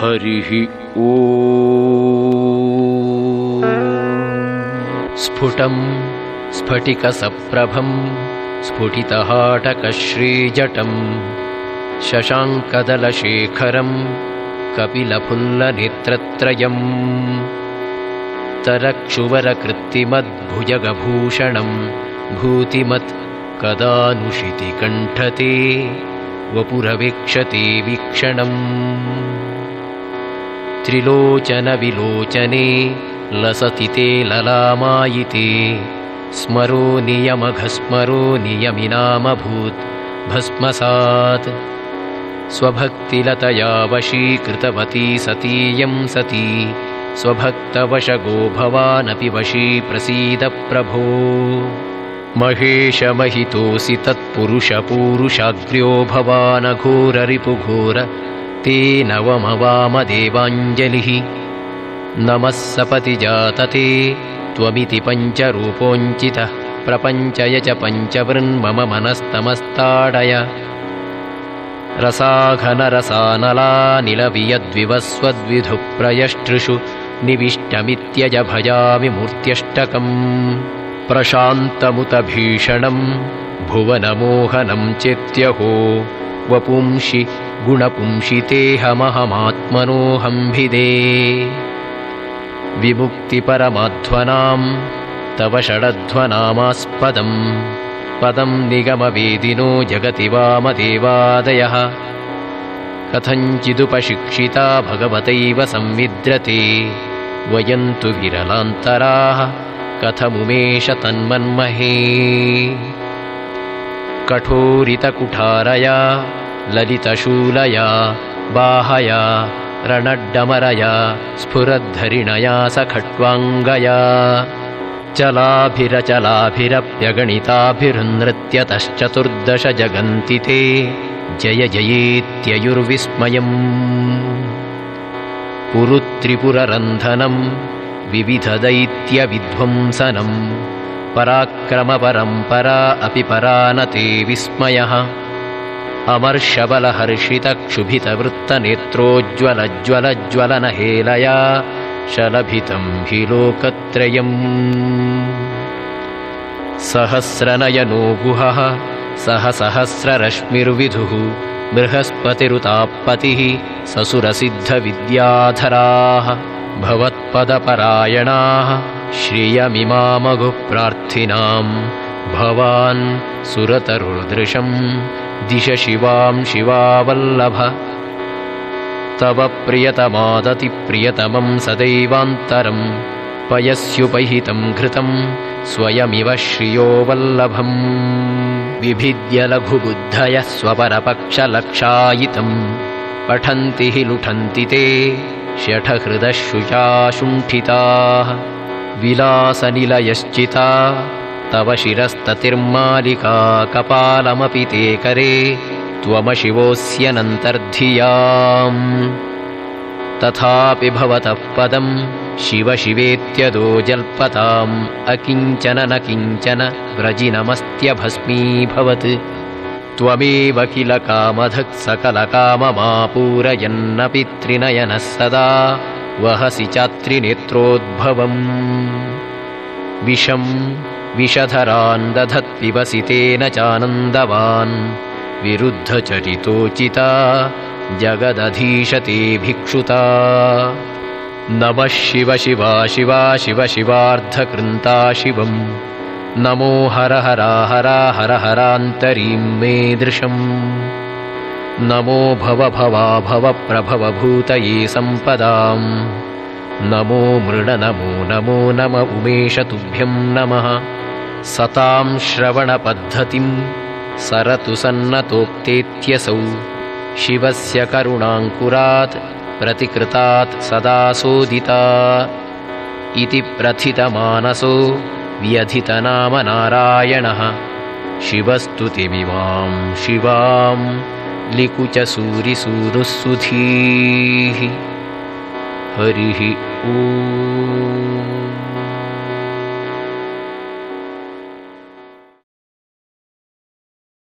हरिः ओ। स्फुटं स्फटिकसप्रभं स्फुटितहाटकश्रीजटं शशाङ्कदलशेखरं कपिलफुल्लनेत्रत्रयम् तरक्षुवरकृत्तिमद्भुजगभूषणं भूतिमत् कदानुषितिकण्ठते वपुरवीक्षते वीक्षणम् त्रिलोचनविलोचने लसति ते ललामायिते। स्मरो नियमघस्मरो नियमिनामभूत् भस्मसात्। स्वभक्तिलतया वशीकृतवती सतीयं सती स्वभक्तवशगो भवानपि वशी प्रसीद प्रभो महेशमहितोऽसि तत्पुरुषपूरुषाग्र्यो भवानघोररिपुघोर ते नवमवामदेवाञ्जलिः नमः सपति जातते त्वमिति पञ्चरूपोञ्चितः। प्रपञ्चय च पञ्चवृन्मम मनस्तमस्ताडय। रसाघनरसानलानिलवियद्विवस्वद्विधुप्रयष्टृषु निविष्टमित्यज भजामि मूर्त्यष्टकम्। प्रशान्तमुतभीषणम् भुवनमोहनं चेत्यहो। वपुंषि गुणपुंषितेऽहमहमात्मनोऽहम्भिदे विमुक्तिपरमाध्वनां तव षडध्वनामास्पदम्। पदं निगमवेदिनो जगति वामदेवादयः। कथञ्चिदुपशिक्षिता भगवतैव संविद्रते। वयं तु विरलान्तराः कथमुमेष तन्मन्महे। कठोरितकुठारया ललितशूलया बाहया रणड्डमरया स्फुरद्धरिणया सखट्वाङ्गया। चलाभिरचलाभिरप्यगणिताभिरुन्नृत्यतश्चतुर्दश जगन्ति ते जय जयेत्ययुर्विस्मयम्। पुरुत्रिपुररन्धनम् विविधदैत्यविध्वंसनम् पराक्रमपरम्परा अपि परानते विस्मयः अमर्षबलहर्षितक्षुभितवृत्तनेत्रोज्ज्वलज्ज्वलज्वलनहेलया शलभितं हि लोकत्रयम्। सहस्रनयनो गुहः सह सहस्ररश्मिर्विधुः बृहस्पतिरुतापतिः ससुरसिद्धविद्याधराः भवत्पदपरायणाः श्रियमिमामघुप्रार्थिनाम्। भवान् सुरतरुर्दृशम् दिश शिवां शिवावल्लभ। तव प्रियतमादतिप्रियतमं सदैवान्तरम् पयस्युपहितं घृतं स्वयमिव श्रियो वल्लभम्। विभिद्य लघुबुद्धयः स्वपरपक्षलक्षायितम् पठन्ति हि लुठन्ति ते षठहृदः शुचाशुण्ठिताः विलासनिलयश्चिता तव शिरस्ततिर्मालिका कपालमपि ते करे त्वमशिवोऽस्यनन्तर्धियाम्। तथापि भवतः पदम् शिव शिवेत्यदो जल्पताम् अकिञ्चन न किञ्चन व्रजिनमस्त्यभस्मीभवत् त्वमेव किल कामधक् सकलकाममापूरयन्नपि त्रिनयनः सदा वहसि चात्रिनेत्रोद्भवम्। विषम् विषधरान् दधत्पिबसि तेन चानन्दवान्। विरुद्धचरितोचिता जगदधीशते भिक्षुता। नमः शिव शिवा शिवा शिव शिवार्धकृन्ता शिवम्। नमो हर हरा हरा हर हरान्तरीं मे दृशम् नमो भव भवा भव प्रभवभूतये सम्पदाम्। नमो मृड नमो नमो नम उमेश तुभ्यं नमः सतां श्रवणपद्धतिं सरतु सन्नतोक्तेत्यसौ। शिवस्य करुणाङ्कुरात् प्रतिकृतात् सदा सोदिता। इति प्रथितमानसो व्यधितनाम नारायणः शिवस्तुतिमिमां शिवां लिकुचसूरिसूनुः सुधीः हरिः ओ